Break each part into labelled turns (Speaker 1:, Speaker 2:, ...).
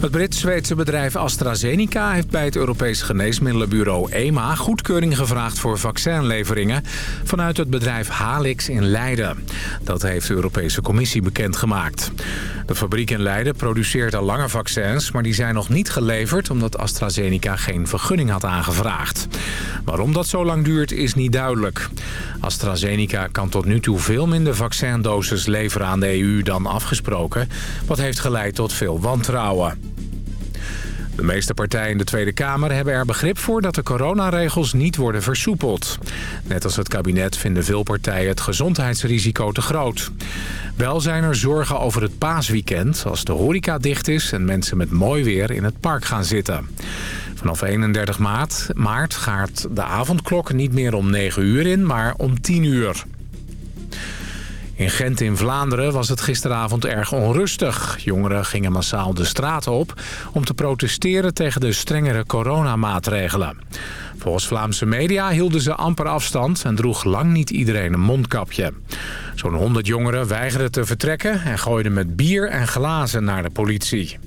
Speaker 1: Het Brits-Zweedse bedrijf AstraZeneca heeft bij het Europees Geneesmiddelenbureau EMA goedkeuring gevraagd voor vaccinleveringen vanuit het bedrijf Halix in Leiden. Dat heeft de Europese Commissie bekendgemaakt. De fabriek in Leiden produceert al lange vaccins, maar die zijn nog niet geleverd omdat AstraZeneca geen vergunning had aangevraagd. Waarom dat zo lang duurt is niet duidelijk. AstraZeneca kan tot nu toe veel minder vaccindoses leveren aan de EU dan afgesproken, wat heeft geleid tot veel wantrouwen. De meeste partijen in de Tweede Kamer hebben er begrip voor dat de coronaregels niet worden versoepeld. Net als het kabinet vinden veel partijen het gezondheidsrisico te groot. Wel zijn er zorgen over het paasweekend als de horeca dicht is en mensen met mooi weer in het park gaan zitten. Vanaf 31 maart, maart gaat de avondklok niet meer om 9 uur in, maar om 10 uur. In Gent in Vlaanderen was het gisteravond erg onrustig. Jongeren gingen massaal de straat op om te protesteren tegen de strengere coronamaatregelen. Volgens Vlaamse media hielden ze amper afstand en droeg lang niet iedereen een mondkapje. Zo'n 100 jongeren weigerden te vertrekken en gooiden met bier en glazen naar de politie.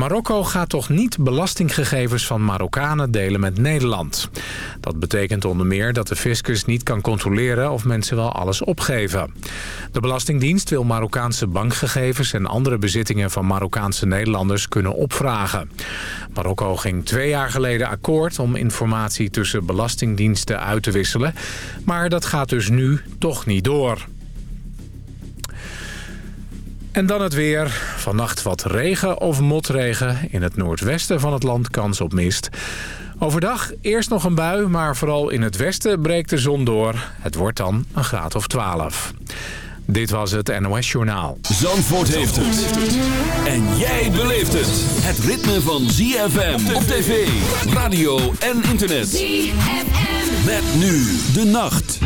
Speaker 1: Marokko gaat toch niet belastinggegevens van Marokkanen delen met Nederland. Dat betekent onder meer dat de fiscus niet kan controleren of mensen wel alles opgeven. De Belastingdienst wil Marokkaanse bankgegevens en andere bezittingen van Marokkaanse Nederlanders kunnen opvragen. Marokko ging twee jaar geleden akkoord om informatie tussen belastingdiensten uit te wisselen. Maar dat gaat dus nu toch niet door. En dan het weer. Vannacht wat regen of motregen. In het noordwesten van het land kans op mist. Overdag eerst nog een bui, maar vooral in het westen breekt de zon door. Het wordt dan een graad of 12. Dit was het NOS Journaal.
Speaker 2: Zandvoort heeft het. En jij beleeft het. Het ritme van ZFM op tv, radio en internet.
Speaker 3: ZFM.
Speaker 2: Met nu de nacht.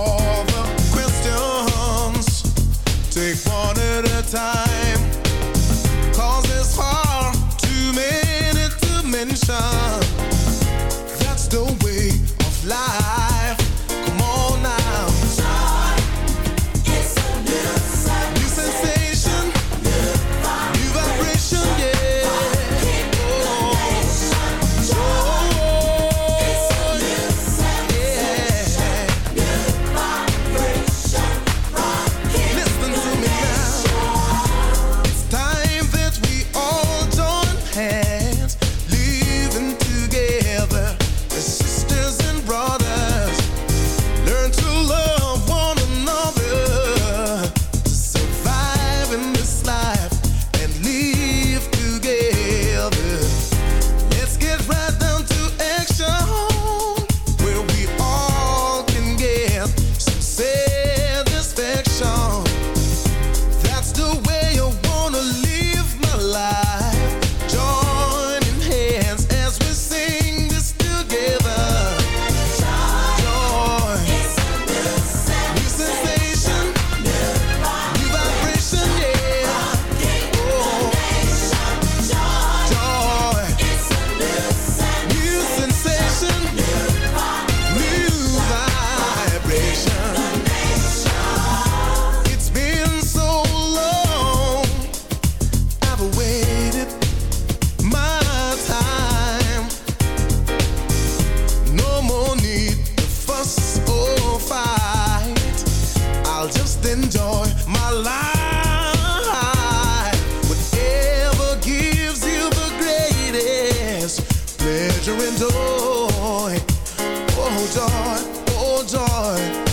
Speaker 4: All don't deserve your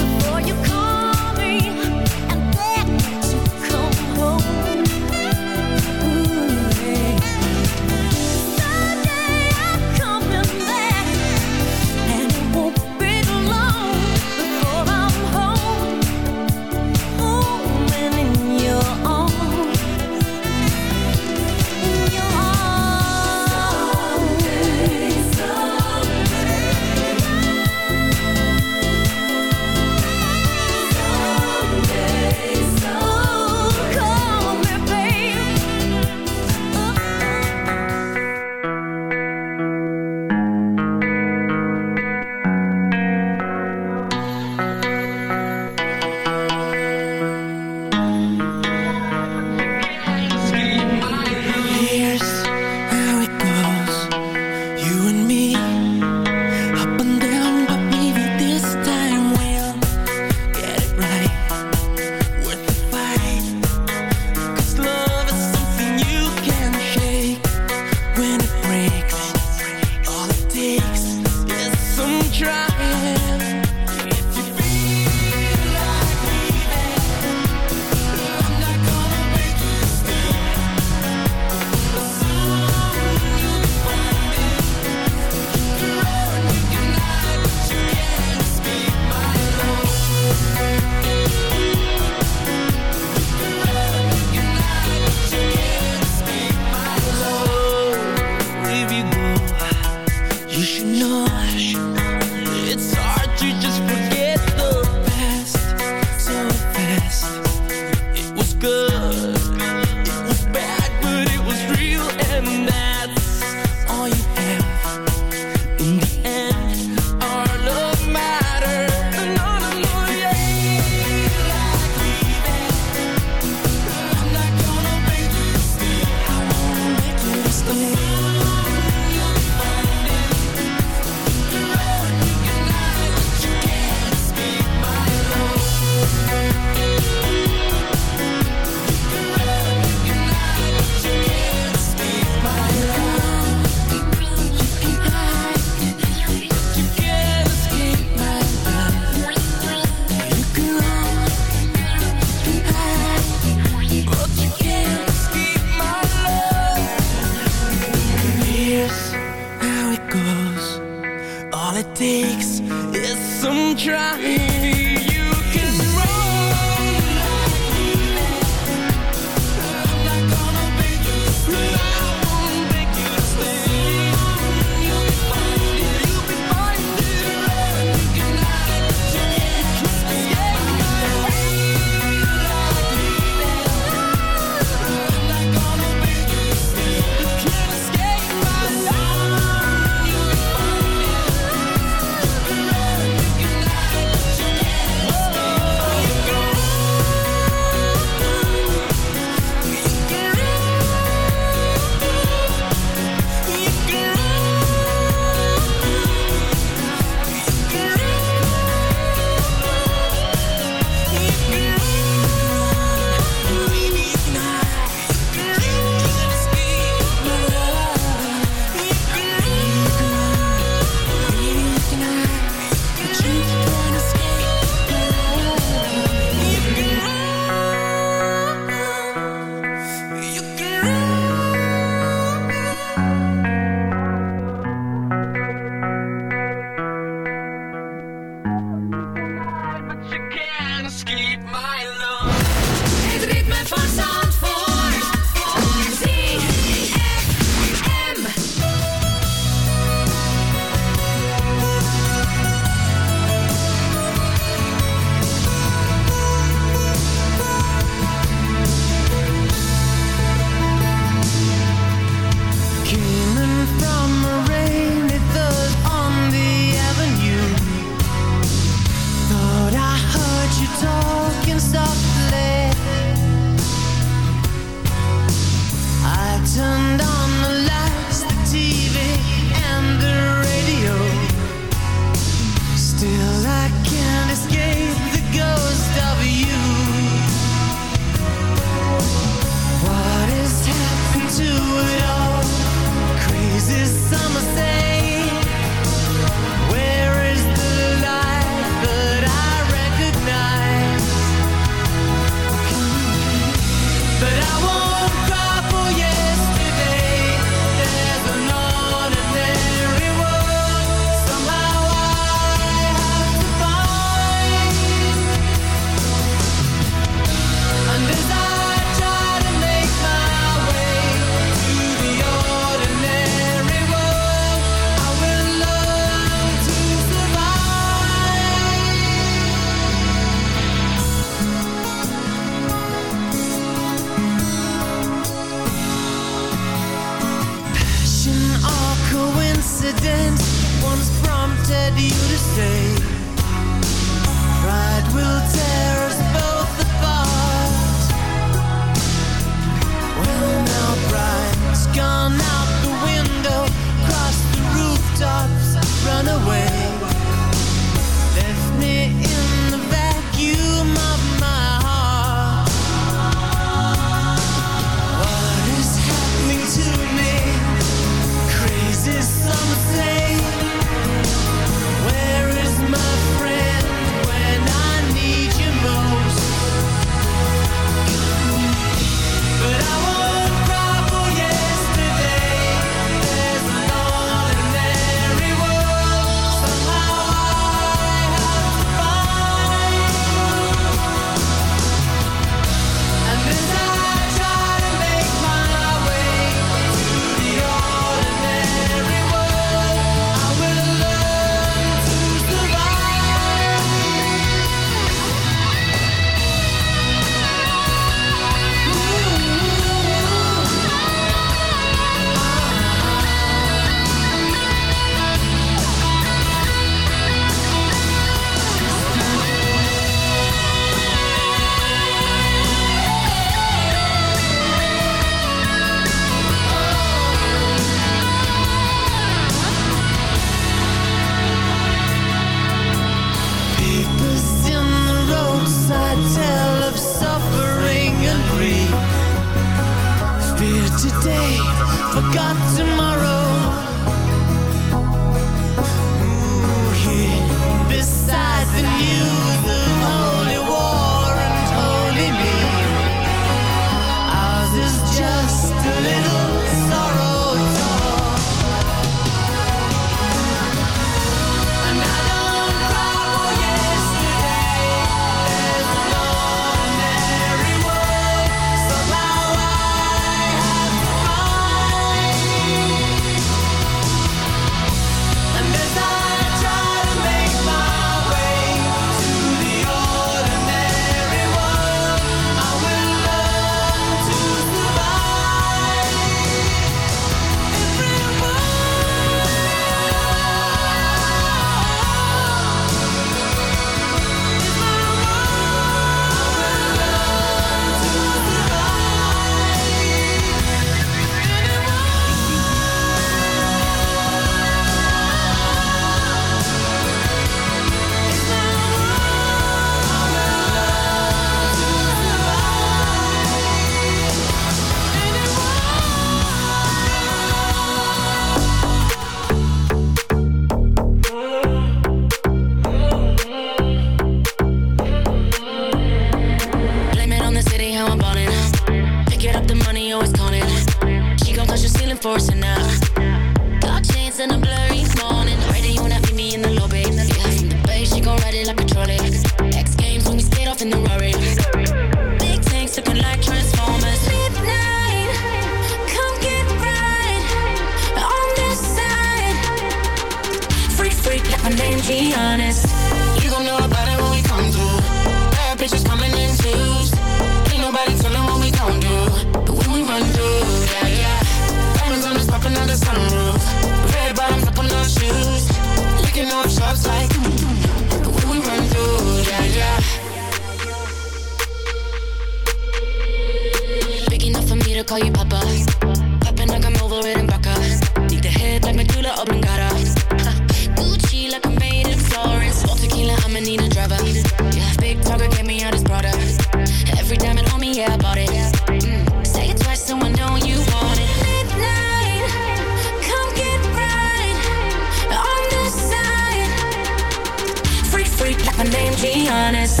Speaker 5: be honest.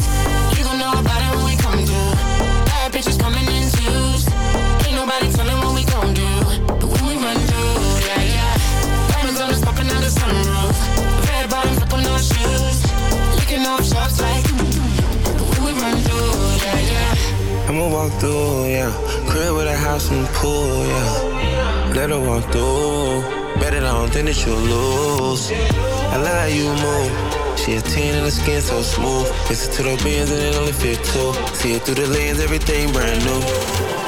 Speaker 5: You gon' know about it when we come through. Bad bitches coming in twos. Ain't nobody telling what we gon' do. But when we run through, yeah, yeah. Diamonds on us popping out the sunroof. Red bottoms up on our shoes. Licking off shots like. But when we run through, yeah, yeah.
Speaker 6: I'ma walk through, yeah. Crib with a house and pool, yeah. Let her walk through. Bet it on, think that you lose. I love how you move. She a 10 and her skin so smooth. Listen to the bands and it only fit two. See it through the lens, everything brand new.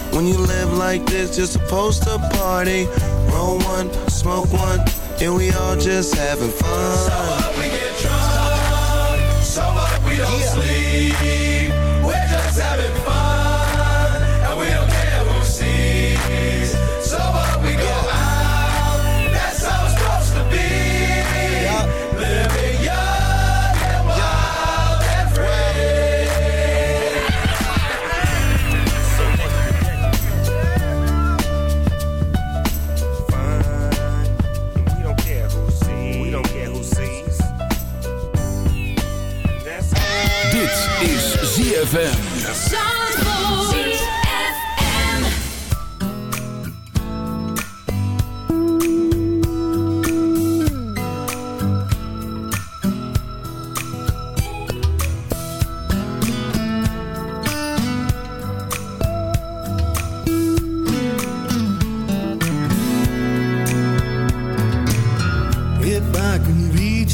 Speaker 4: When you live like this, you're supposed to party. Roll one, smoke one, and we all just having fun. we get drunk, so what we don't sleep.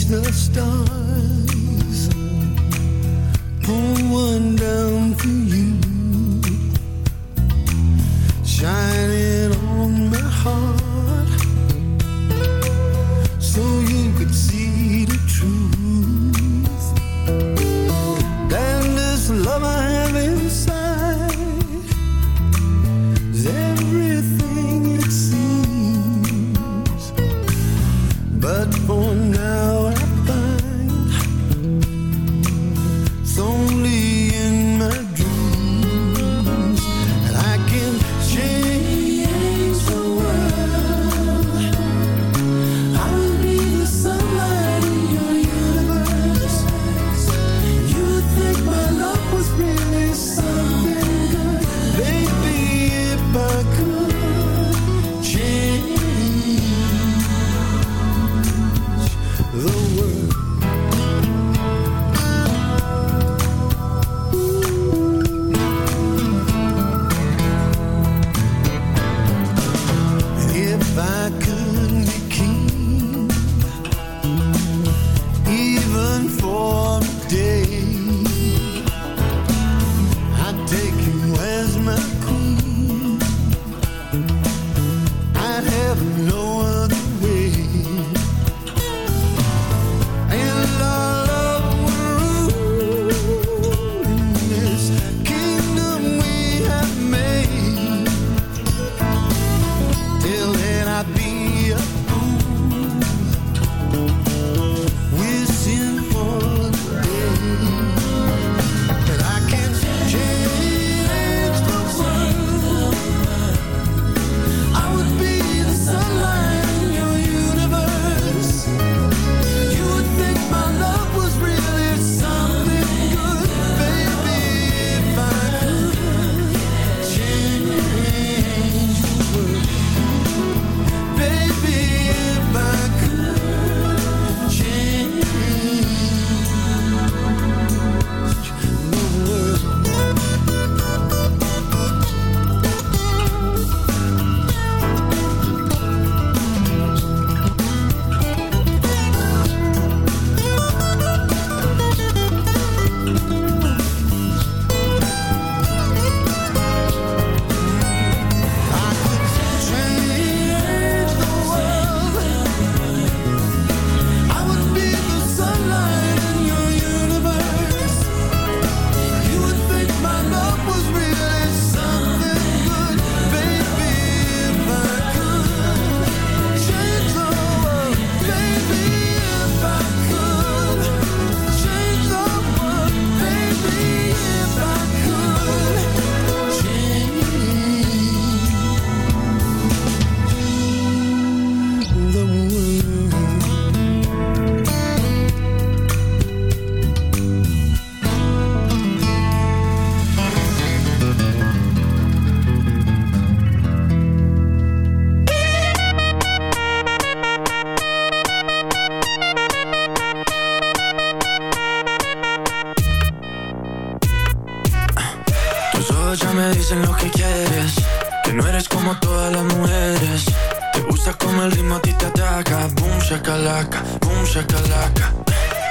Speaker 7: the stars.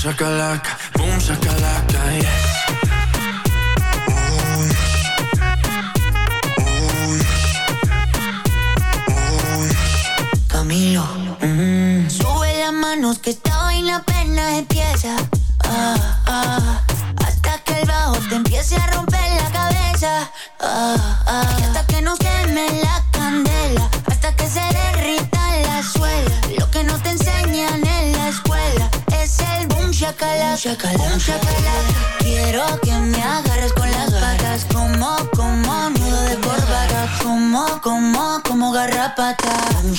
Speaker 8: shakalaka, boom shakalaka, yes. Oh, oh, oh,
Speaker 9: Camilo, mm-hmm. sube las manos que esta vaina apenas empieza. Ah, ah, hasta que el bajo te empiece a romper la cabeza. Ah, ah. chacalón, chacalón. Quiero que me agarres con las patas, como, como nudo de corbata, como, como, como garrapata. Un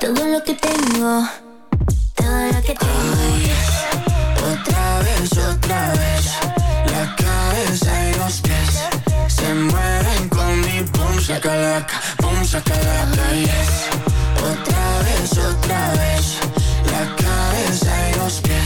Speaker 10: todo lo que tengo, todo lo que tengo. Ay,
Speaker 8: otra vez, otra vez, la cabeza y los pies se mueven con mi pum sacalaca, pum sacalaca, yes. Otra vez, otra vez, la cabeza y los pies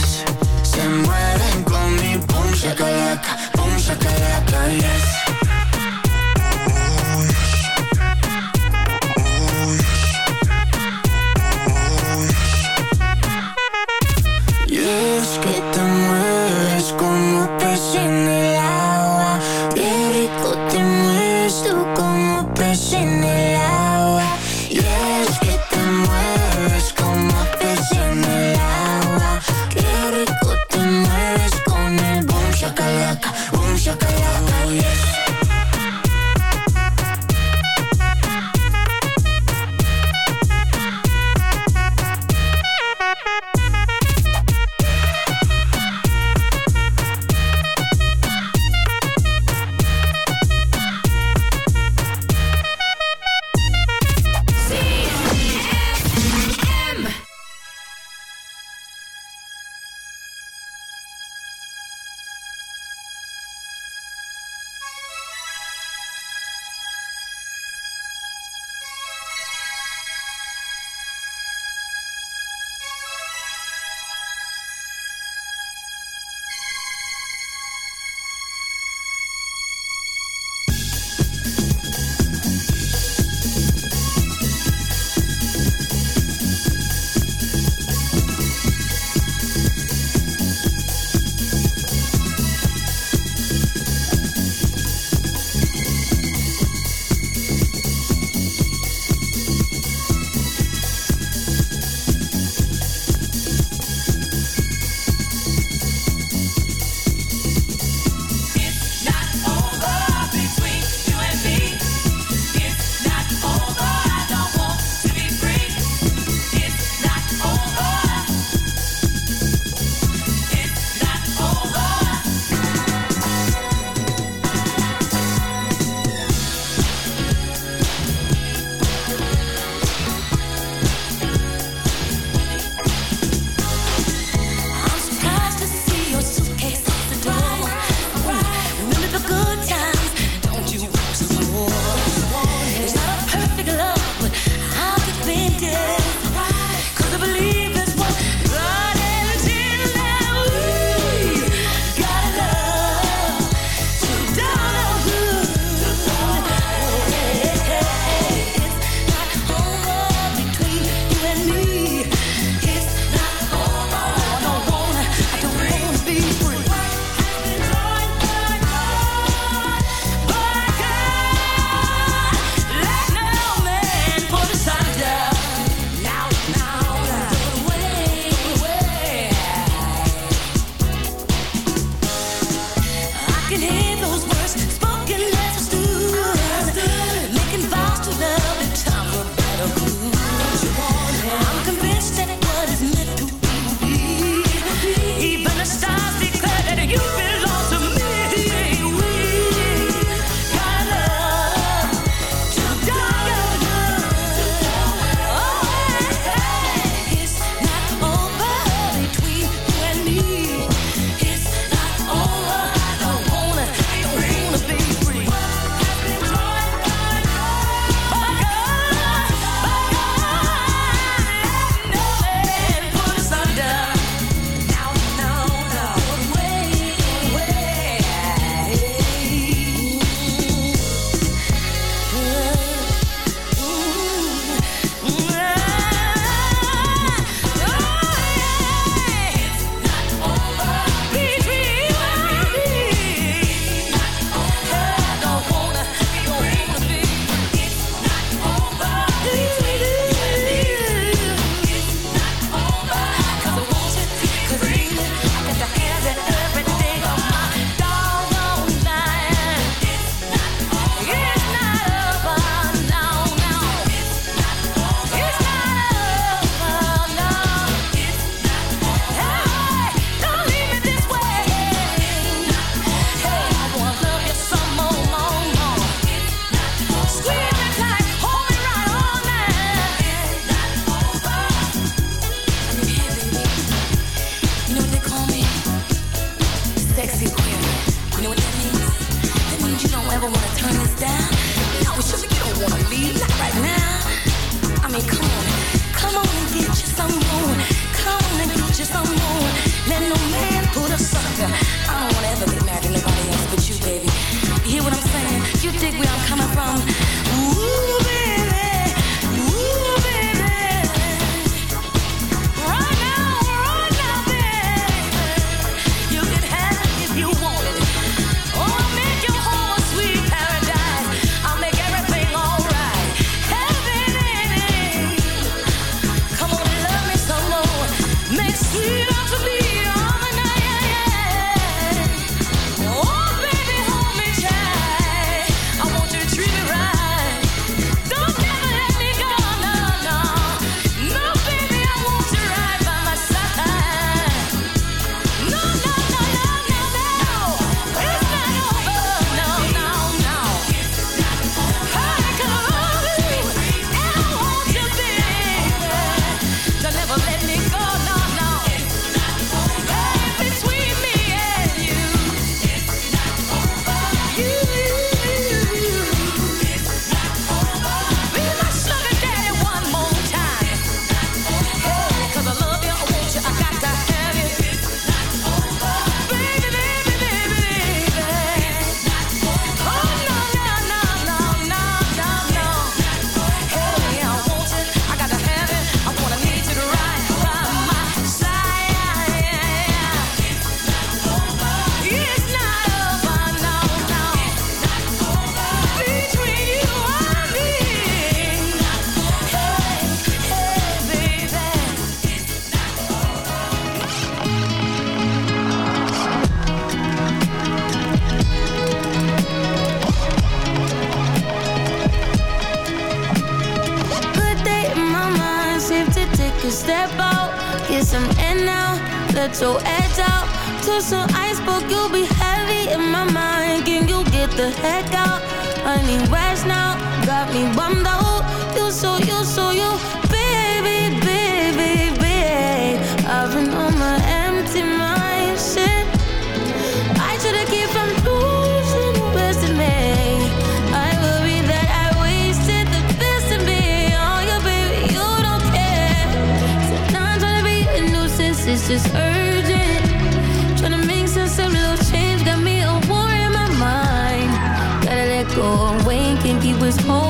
Speaker 11: was home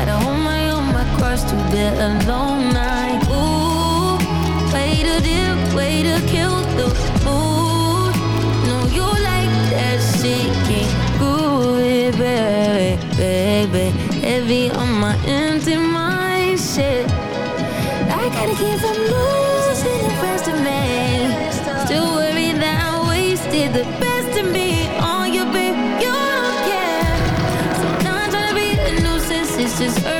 Speaker 11: Gotta hold my own, my cross to bear a long night. Ooh, way to dip, way to kill the mood. No, you like that shit, can't baby, baby. Heavy on my empty mind, shit. I gotta keep from losing the rest of me. Still worried that I wasted the best. Say